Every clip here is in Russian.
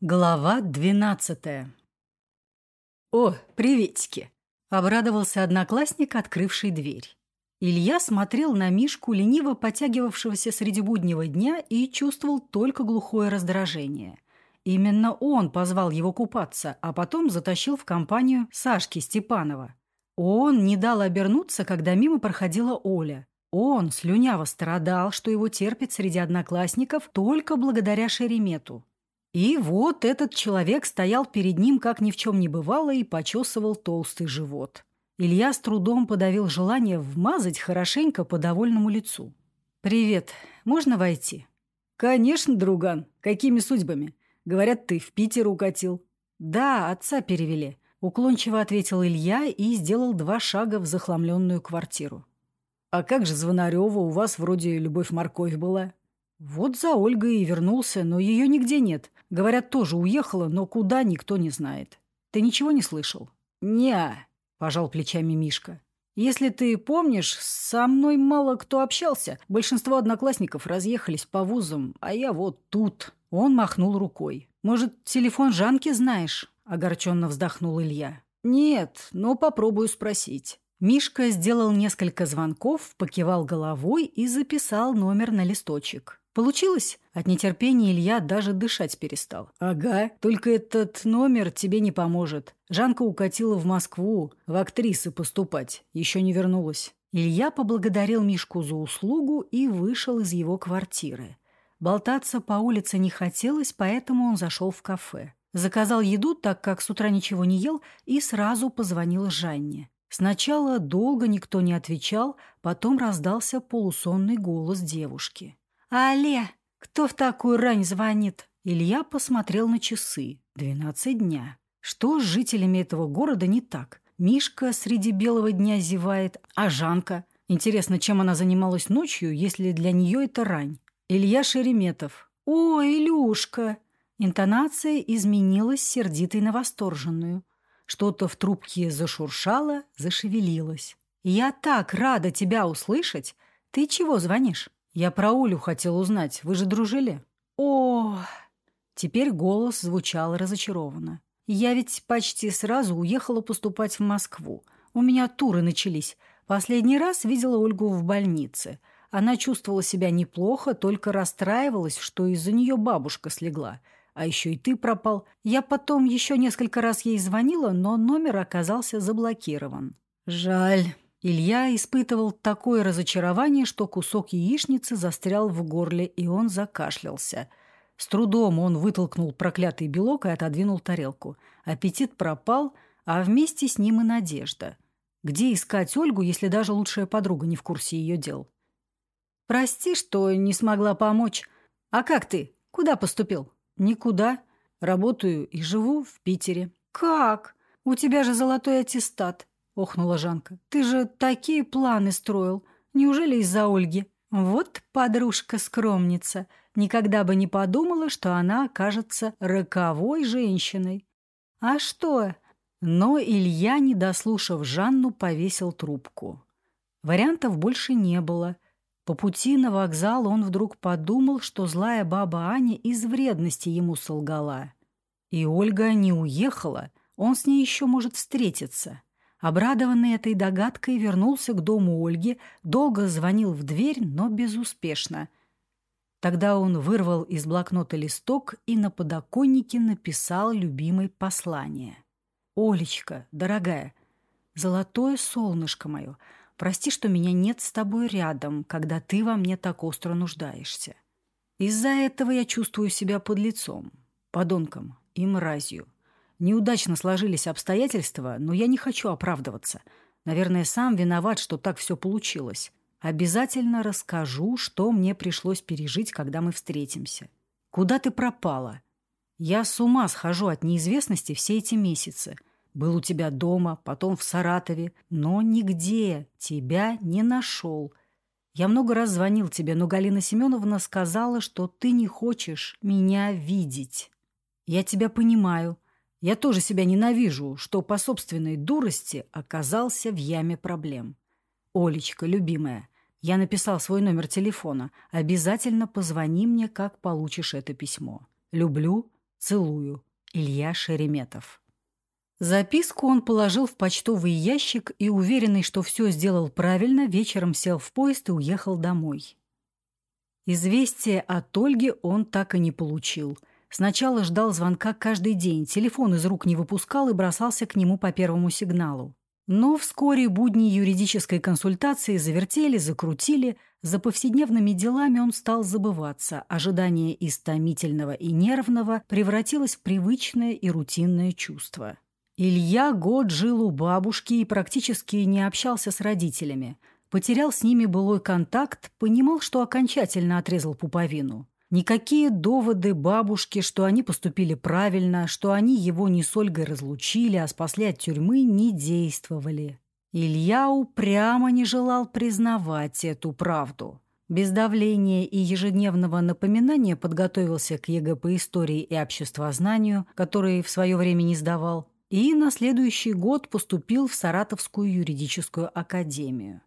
Глава двенадцатая. «О, приветики!» — обрадовался одноклассник, открывший дверь. Илья смотрел на Мишку, лениво потягивавшегося среди буднего дня, и чувствовал только глухое раздражение. Именно он позвал его купаться, а потом затащил в компанию Сашки Степанова. Он не дал обернуться, когда мимо проходила Оля. Он слюняво страдал, что его терпит среди одноклассников только благодаря Шеремету. И вот этот человек стоял перед ним, как ни в чем не бывало, и почесывал толстый живот. Илья с трудом подавил желание вмазать хорошенько по довольному лицу. «Привет. Можно войти?» «Конечно, друган. Какими судьбами? Говорят, ты в Питер укатил». «Да, отца перевели», — уклончиво ответил Илья и сделал два шага в захламленную квартиру. «А как же Звонарева? У вас вроде любовь-морковь была». Вот за Ольгой и вернулся, но ее нигде нет. Говорят, тоже уехала, но куда никто не знает. Ты ничего не слышал? не пожал плечами Мишка. Если ты помнишь, со мной мало кто общался. Большинство одноклассников разъехались по вузам, а я вот тут. Он махнул рукой. Может, телефон Жанки знаешь? Огорченно вздохнул Илья. Нет, но попробую спросить. Мишка сделал несколько звонков, покивал головой и записал номер на листочек. Получилось? От нетерпения Илья даже дышать перестал. Ага, только этот номер тебе не поможет. Жанка укатила в Москву в актрисы поступать. Еще не вернулась. Илья поблагодарил Мишку за услугу и вышел из его квартиры. Болтаться по улице не хотелось, поэтому он зашел в кафе. Заказал еду, так как с утра ничего не ел, и сразу позвонил Жанне. Сначала долго никто не отвечал, потом раздался полусонный голос девушки. «Алле, кто в такую рань звонит?» Илья посмотрел на часы. Двенадцать дня. Что с жителями этого города не так? Мишка среди белого дня зевает, а Жанка? Интересно, чем она занималась ночью, если для нее это рань? Илья Шереметов. «О, Илюшка!» Интонация изменилась сердитой на восторженную. Что-то в трубке зашуршало, зашевелилось. «Я так рада тебя услышать! Ты чего звонишь?» «Я про Олю хотел узнать. Вы же дружили?» «О!» Теперь голос звучал разочарованно. «Я ведь почти сразу уехала поступать в Москву. У меня туры начались. Последний раз видела Ольгу в больнице. Она чувствовала себя неплохо, только расстраивалась, что из-за нее бабушка слегла. А еще и ты пропал. Я потом еще несколько раз ей звонила, но номер оказался заблокирован. Жаль. Илья испытывал такое разочарование, что кусок яичницы застрял в горле, и он закашлялся. С трудом он вытолкнул проклятый белок и отодвинул тарелку. Аппетит пропал, а вместе с ним и надежда. Где искать Ольгу, если даже лучшая подруга не в курсе ее дел? «Прости, что не смогла помочь. А как ты? Куда поступил?» «Никуда. Работаю и живу в Питере». «Как? У тебя же золотой аттестат охнула Жанка. «Ты же такие планы строил. Неужели из-за Ольги?» Вот подружка-скромница. Никогда бы не подумала, что она окажется роковой женщиной. А что? Но Илья, не дослушав Жанну, повесил трубку. Вариантов больше не было. По пути на вокзал он вдруг подумал, что злая баба Аня из вредности ему солгала. И Ольга не уехала, он с ней еще может встретиться. Обрадованный этой догадкой, вернулся к дому Ольги, долго звонил в дверь, но безуспешно. Тогда он вырвал из блокнота листок и на подоконнике написал любимое послание. «Олечка, дорогая, золотое солнышко мое, прости, что меня нет с тобой рядом, когда ты во мне так остро нуждаешься. Из-за этого я чувствую себя под лицом, подонком и мразью». Неудачно сложились обстоятельства, но я не хочу оправдываться. Наверное, сам виноват, что так все получилось. Обязательно расскажу, что мне пришлось пережить, когда мы встретимся. Куда ты пропала? Я с ума схожу от неизвестности все эти месяцы. Был у тебя дома, потом в Саратове, но нигде тебя не нашел. Я много раз звонил тебе, но Галина Семеновна сказала, что ты не хочешь меня видеть. Я тебя понимаю. Я тоже себя ненавижу, что по собственной дурости оказался в яме проблем. Олечка, любимая, я написал свой номер телефона. Обязательно позвони мне, как получишь это письмо. Люблю, Целую. Илья Шереметов. Записку он положил в почтовый ящик и, уверенный, что все сделал правильно, вечером сел в поезд и уехал домой. Известие от Ольги он так и не получил. Сначала ждал звонка каждый день, телефон из рук не выпускал и бросался к нему по первому сигналу. Но вскоре будни юридической консультации завертели, закрутили, за повседневными делами он стал забываться, ожидание из томительного и нервного превратилось в привычное и рутинное чувство. Илья год жил у бабушки и практически не общался с родителями. Потерял с ними былой контакт, понимал, что окончательно отрезал пуповину. Никакие доводы бабушки, что они поступили правильно, что они его не с Ольгой разлучили, а спасли от тюрьмы, не действовали. Илья упрямо не желал признавать эту правду. Без давления и ежедневного напоминания подготовился к ЕГЭ по истории и обществознанию, который в свое время не сдавал, и на следующий год поступил в Саратовскую юридическую академию.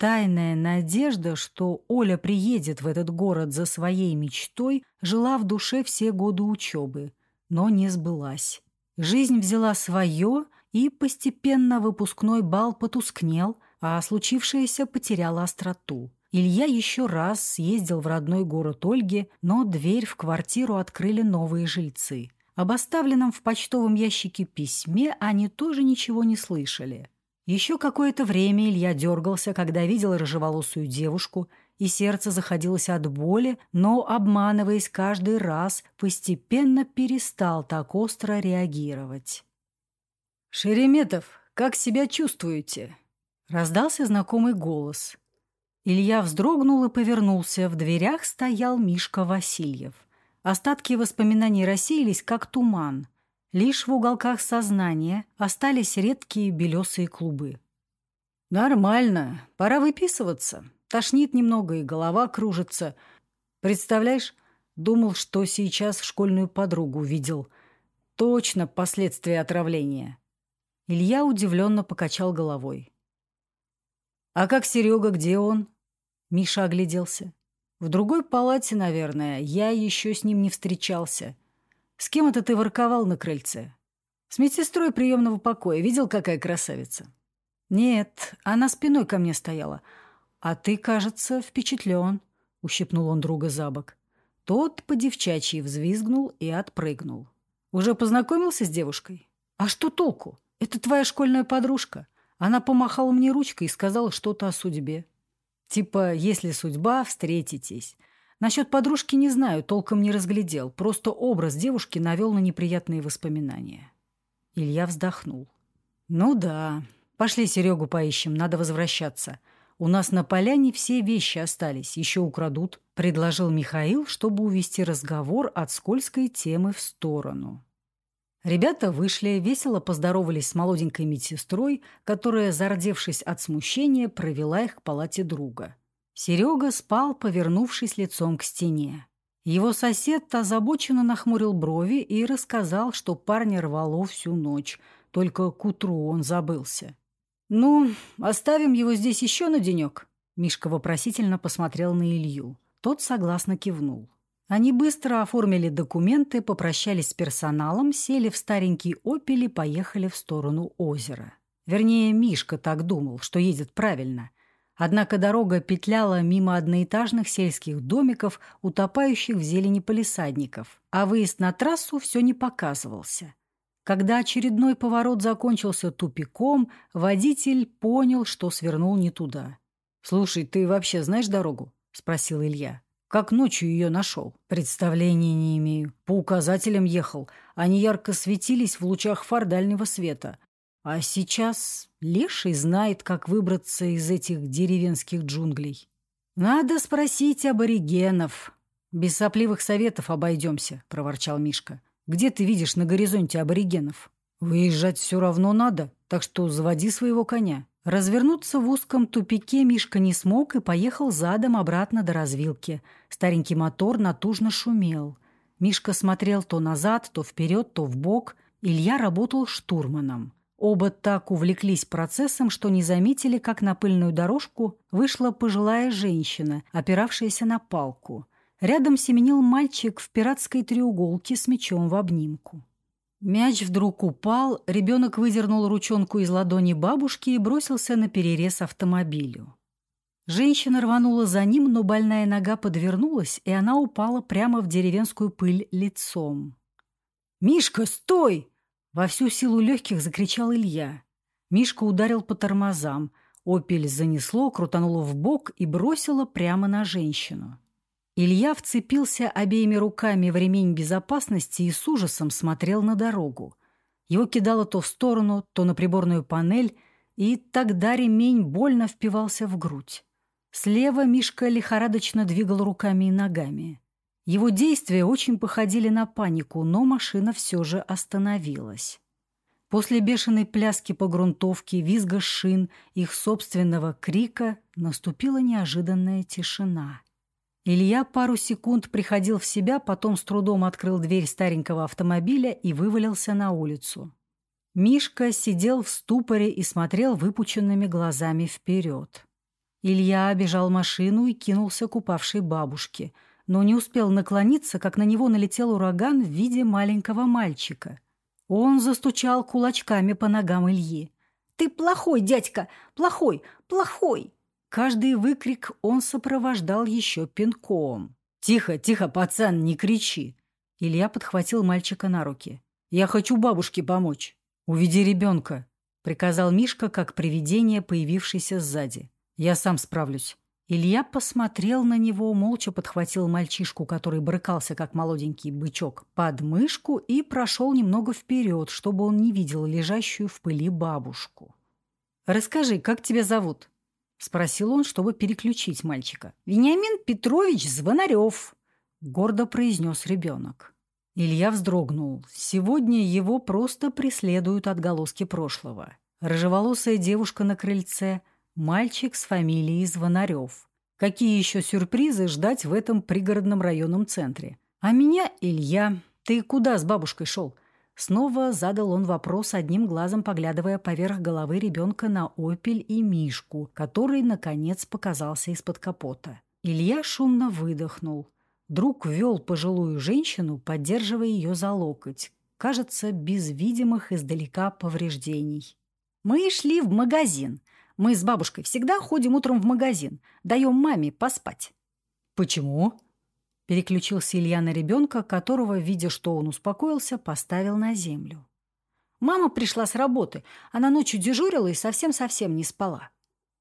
Тайная надежда, что Оля приедет в этот город за своей мечтой, жила в душе все годы учебы, но не сбылась. Жизнь взяла свое, и постепенно выпускной бал потускнел, а случившееся потеряло остроту. Илья еще раз съездил в родной город Ольги, но дверь в квартиру открыли новые жильцы – об оставленном в почтовом ящике письме они тоже ничего не слышали. Еще какое-то время Илья дергался, когда видел рыжеволосую девушку, и сердце заходилось от боли, но, обманываясь каждый раз, постепенно перестал так остро реагировать. «Шереметов, как себя чувствуете?» Раздался знакомый голос. Илья вздрогнул и повернулся. В дверях стоял Мишка Васильев. Остатки воспоминаний рассеялись, как туман. Лишь в уголках сознания остались редкие белесые клубы. «Нормально. Пора выписываться. Тошнит немного и голова кружится. Представляешь, думал, что сейчас школьную подругу видел. Точно последствия отравления». Илья удивленно покачал головой. «А как Серега, где он?» Миша огляделся. В другой палате, наверное. Я еще с ним не встречался. С кем это ты ворковал на крыльце? С медсестрой приемного покоя. Видел, какая красавица? Нет, она спиной ко мне стояла. А ты, кажется, впечатлен. Ущипнул он друга за бок. Тот по девчачьи взвизгнул и отпрыгнул. Уже познакомился с девушкой? А что толку? Это твоя школьная подружка. Она помахала мне ручкой и сказала что-то о судьбе. Типа, если судьба, встретитесь. Насчет подружки не знаю, толком не разглядел. Просто образ девушки навел на неприятные воспоминания. Илья вздохнул. «Ну да. Пошли Серегу поищем, надо возвращаться. У нас на поляне все вещи остались, еще украдут», — предложил Михаил, чтобы увести разговор от скользкой темы в сторону. Ребята вышли, весело поздоровались с молоденькой медсестрой, которая, зардевшись от смущения, провела их к палате друга. Серега спал, повернувшись лицом к стене. Его сосед озабоченно нахмурил брови и рассказал, что парня рвало всю ночь, только к утру он забылся. «Ну, оставим его здесь еще на денек?» Мишка вопросительно посмотрел на Илью. Тот согласно кивнул. Они быстро оформили документы, попрощались с персоналом, сели в старенький «Опель» и поехали в сторону озера. Вернее, Мишка так думал, что едет правильно. Однако дорога петляла мимо одноэтажных сельских домиков, утопающих в зелени полисадников, а выезд на трассу все не показывался. Когда очередной поворот закончился тупиком, водитель понял, что свернул не туда. «Слушай, ты вообще знаешь дорогу?» – спросил Илья. Как ночью ее нашел? Представления не имею. По указателям ехал. Они ярко светились в лучах фар дальнего света. А сейчас леший знает, как выбраться из этих деревенских джунглей. Надо спросить аборигенов. Без сопливых советов обойдемся, проворчал Мишка. Где ты видишь на горизонте аборигенов? Выезжать все равно надо, так что заводи своего коня. Развернуться в узком тупике Мишка не смог и поехал задом обратно до развилки. Старенький мотор натужно шумел. Мишка смотрел то назад, то вперед, то вбок. Илья работал штурманом. Оба так увлеклись процессом, что не заметили, как на пыльную дорожку вышла пожилая женщина, опиравшаяся на палку. Рядом семенил мальчик в пиратской треуголке с мечом в обнимку. Мяч вдруг упал, ребенок выдернул ручонку из ладони бабушки и бросился на перерез автомобилю. Женщина рванула за ним, но больная нога подвернулась, и она упала прямо в деревенскую пыль лицом. «Мишка, стой!» — во всю силу легких закричал Илья. Мишка ударил по тормозам. «Опель» занесло, крутануло в бок и бросило прямо на женщину. Илья вцепился обеими руками в ремень безопасности и с ужасом смотрел на дорогу. Его кидало то в сторону, то на приборную панель, и тогда ремень больно впивался в грудь. Слева Мишка лихорадочно двигал руками и ногами. Его действия очень походили на панику, но машина все же остановилась. После бешеной пляски по грунтовке, визга шин, их собственного крика наступила неожиданная тишина. Илья пару секунд приходил в себя, потом с трудом открыл дверь старенького автомобиля и вывалился на улицу. Мишка сидел в ступоре и смотрел выпученными глазами вперед. Илья обежал машину и кинулся к упавшей бабушке, но не успел наклониться, как на него налетел ураган в виде маленького мальчика. Он застучал кулачками по ногам Ильи. «Ты плохой, дядька! Плохой! Плохой!» Каждый выкрик он сопровождал еще пинком. «Тихо, тихо, пацан, не кричи!» Илья подхватил мальчика на руки. «Я хочу бабушке помочь. Уведи ребенка», — приказал Мишка, как привидение, появившееся сзади. Я сам справлюсь. Илья посмотрел на него, молча подхватил мальчишку, который брыкался, как молоденький бычок, под мышку и прошел немного вперед, чтобы он не видел лежащую в пыли бабушку. «Расскажи, как тебя зовут?» — спросил он, чтобы переключить мальчика. «Вениамин Петрович Звонарев», — гордо произнес ребенок. Илья вздрогнул. Сегодня его просто преследуют отголоски прошлого. Рыжеволосая девушка на крыльце — Мальчик с фамилией Звонарев. Какие еще сюрпризы ждать в этом пригородном районном центре? А меня Илья. Ты куда с бабушкой шел? Снова задал он вопрос, одним глазом поглядывая поверх головы ребенка на Опель и Мишку, который, наконец, показался из-под капота. Илья шумно выдохнул. Друг вел пожилую женщину, поддерживая ее за локоть. Кажется, без видимых издалека повреждений. «Мы шли в магазин. Мы с бабушкой всегда ходим утром в магазин, даем маме поспать». «Почему?» Переключился Илья на ребенка, которого, видя, что он успокоился, поставил на землю. Мама пришла с работы. Она ночью дежурила и совсем-совсем не спала.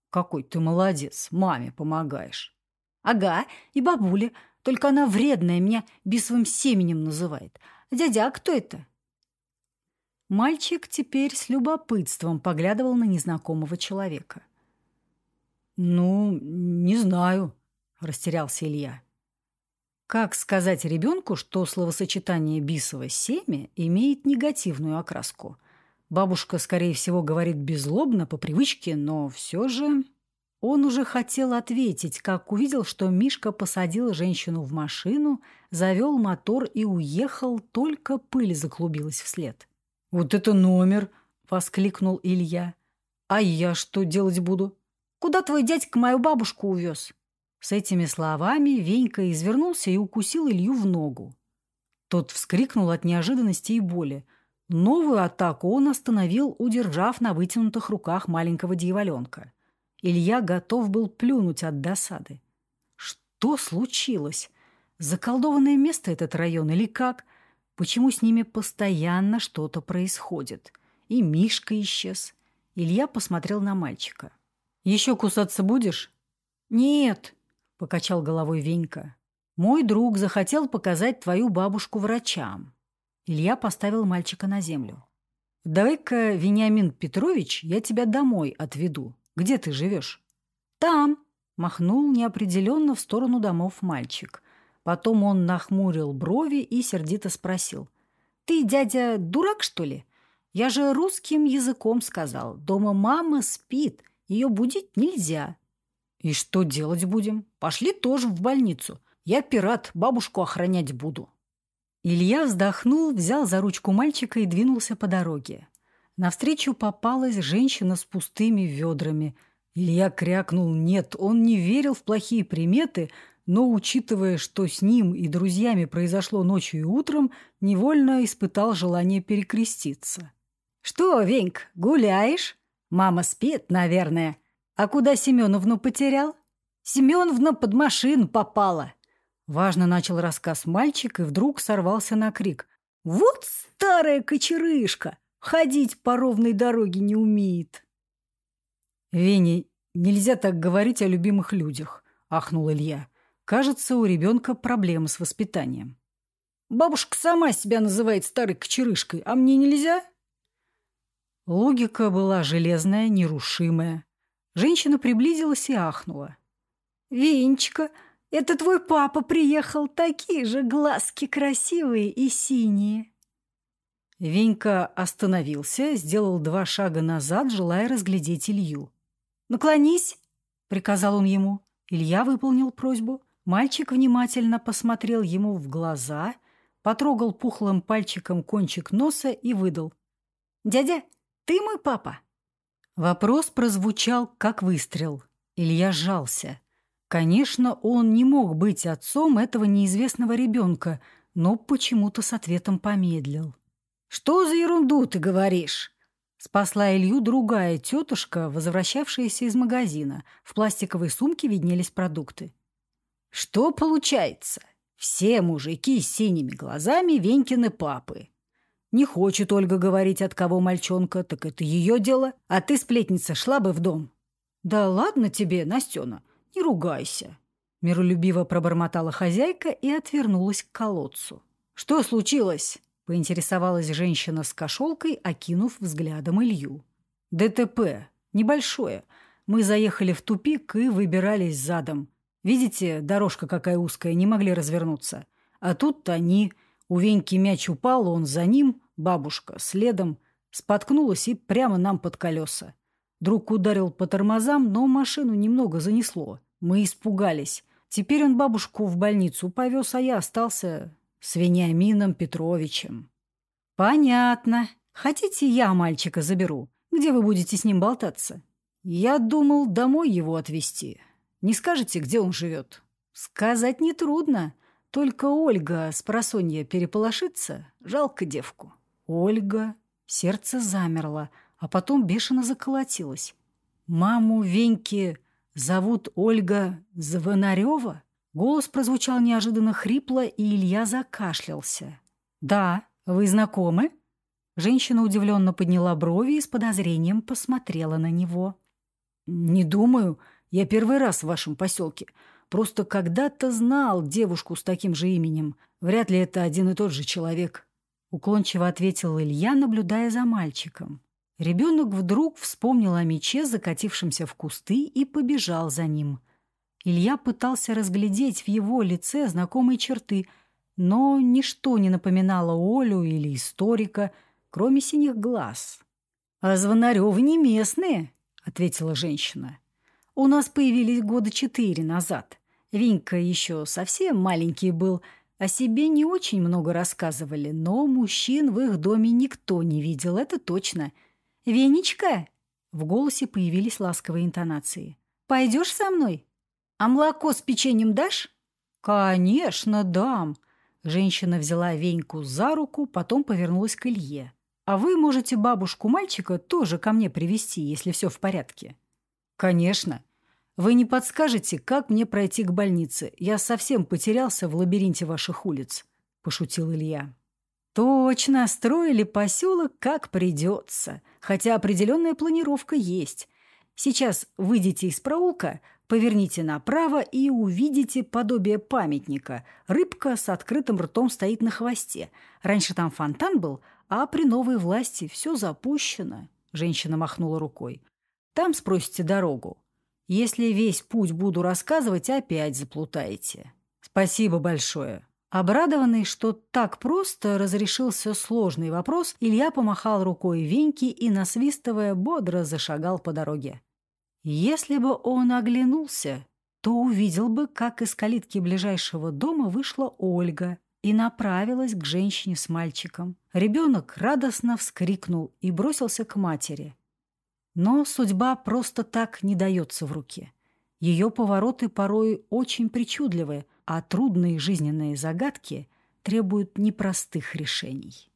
«Какой ты молодец, маме помогаешь». «Ага, и бабуля. Только она вредная, меня бисовым семенем называет. Дядя, а кто это?» Мальчик теперь с любопытством поглядывал на незнакомого человека. «Ну, не знаю», — растерялся Илья. Как сказать ребенку, что словосочетание «бисово семя» имеет негативную окраску? Бабушка, скорее всего, говорит беззлобно, по привычке, но все же... Он уже хотел ответить, как увидел, что Мишка посадил женщину в машину, завел мотор и уехал, только пыль заклубилась вслед. «Вот это номер!» — воскликнул Илья. «А я что делать буду?» «Куда твой дядька мою бабушку увез?» С этими словами Венька извернулся и укусил Илью в ногу. Тот вскрикнул от неожиданности и боли. Новую атаку он остановил, удержав на вытянутых руках маленького дьяволенка. Илья готов был плюнуть от досады. Что случилось? Заколдованное место этот район или как? Почему с ними постоянно что-то происходит? И Мишка исчез. Илья посмотрел на мальчика. «Еще кусаться будешь?» «Нет», — покачал головой Венька. «Мой друг захотел показать твою бабушку врачам». Илья поставил мальчика на землю. «Давай-ка, Вениамин Петрович, я тебя домой отведу. Где ты живешь?» «Там», — махнул неопределенно в сторону домов мальчик. Потом он нахмурил брови и сердито спросил. «Ты, дядя, дурак, что ли? Я же русским языком сказал. Дома мама спит, ее будить нельзя». «И что делать будем? Пошли тоже в больницу. Я пират, бабушку охранять буду». Илья вздохнул, взял за ручку мальчика и двинулся по дороге. Навстречу попалась женщина с пустыми ведрами. Илья крякнул «нет», он не верил в плохие приметы, но, учитывая, что с ним и друзьями произошло ночью и утром, невольно испытал желание перекреститься. «Что, Веньк, гуляешь? Мама спит, наверное. А куда Семеновну потерял?» «Семеновна под машину попала!» Важно начал рассказ мальчик и вдруг сорвался на крик. «Вот старая кочерышка! Ходить по ровной дороге не умеет!» «Веня, нельзя так говорить о любимых людях», — ахнул Илья. «Кажется, у ребенка проблемы с воспитанием». «Бабушка сама себя называет старой кочерышкой, а мне нельзя?» Логика была железная, нерушимая. Женщина приблизилась и ахнула. «Венечка, это твой папа приехал, такие же глазки красивые и синие». Венька остановился, сделал два шага назад, желая разглядеть Илью. «Наклонись!» — приказал он ему. Илья выполнил просьбу. Мальчик внимательно посмотрел ему в глаза, потрогал пухлым пальчиком кончик носа и выдал. «Дядя, ты мой папа?» Вопрос прозвучал, как выстрел. Илья сжался. Конечно, он не мог быть отцом этого неизвестного ребенка, но почему-то с ответом помедлил. «Что за ерунду ты говоришь?» Спасла Илью другая тетушка, возвращавшаяся из магазина. В пластиковой сумке виднелись продукты. «Что получается? Все мужики с синими глазами Венькины папы. Не хочет Ольга говорить, от кого мальчонка, так это ее дело. А ты, сплетница, шла бы в дом». «Да ладно тебе, Настена, не ругайся», — миролюбиво пробормотала хозяйка и отвернулась к колодцу. «Что случилось?» — поинтересовалась женщина с кошелкой, окинув взглядом Илью. «ДТП. Небольшое. Мы заехали в тупик и выбирались задом. Видите, дорожка какая узкая, не могли развернуться. А тут они. У Веньки мяч упал, он за ним, бабушка, следом. Споткнулась и прямо нам под колеса. Друг ударил по тормозам, но машину немного занесло. Мы испугались. Теперь он бабушку в больницу повез, а я остался с Вениамином Петровичем. Понятно. Хотите, я мальчика заберу? Где вы будете с ним болтаться? Я думал домой его отвезти. Не скажете, где он живет? Сказать нетрудно. Только Ольга с просонья переполошится. Жалко девку. Ольга. Сердце замерло а потом бешено заколотилось. «Маму Веньки зовут Ольга Звонарева?» Голос прозвучал неожиданно хрипло, и Илья закашлялся. «Да, вы знакомы?» Женщина удивленно подняла брови и с подозрением посмотрела на него. «Не думаю. Я первый раз в вашем поселке. Просто когда-то знал девушку с таким же именем. Вряд ли это один и тот же человек», — уклончиво ответил Илья, наблюдая за мальчиком. Ребенок вдруг вспомнил о мече, закатившемся в кусты, и побежал за ним. Илья пытался разглядеть в его лице знакомые черты, но ничто не напоминало Олю или историка, кроме синих глаз. «А Звонарёвы не местные», — ответила женщина. «У нас появились года четыре назад. Винька еще совсем маленький был, о себе не очень много рассказывали, но мужчин в их доме никто не видел, это точно». «Венечка!» В голосе появились ласковые интонации. «Пойдешь со мной? А молоко с печеньем дашь?» «Конечно, дам!» Женщина взяла Веньку за руку, потом повернулась к Илье. «А вы можете бабушку мальчика тоже ко мне привести, если все в порядке?» «Конечно. Вы не подскажете, как мне пройти к больнице? Я совсем потерялся в лабиринте ваших улиц», – пошутил Илья. Точно, строили поселок как придется, хотя определенная планировка есть. Сейчас выйдите из проулка, поверните направо и увидите подобие памятника. Рыбка с открытым ртом стоит на хвосте. Раньше там фонтан был, а при новой власти все запущено. Женщина махнула рукой. Там спросите дорогу. Если весь путь буду рассказывать, опять заплутаете. Спасибо большое. Обрадованный, что так просто разрешился сложный вопрос, Илья помахал рукой Веньке и, насвистывая, бодро зашагал по дороге. Если бы он оглянулся, то увидел бы, как из калитки ближайшего дома вышла Ольга и направилась к женщине с мальчиком. Ребенок радостно вскрикнул и бросился к матери. Но судьба просто так не дается в руки. Ее повороты порой очень причудливы, а трудные жизненные загадки требуют непростых решений.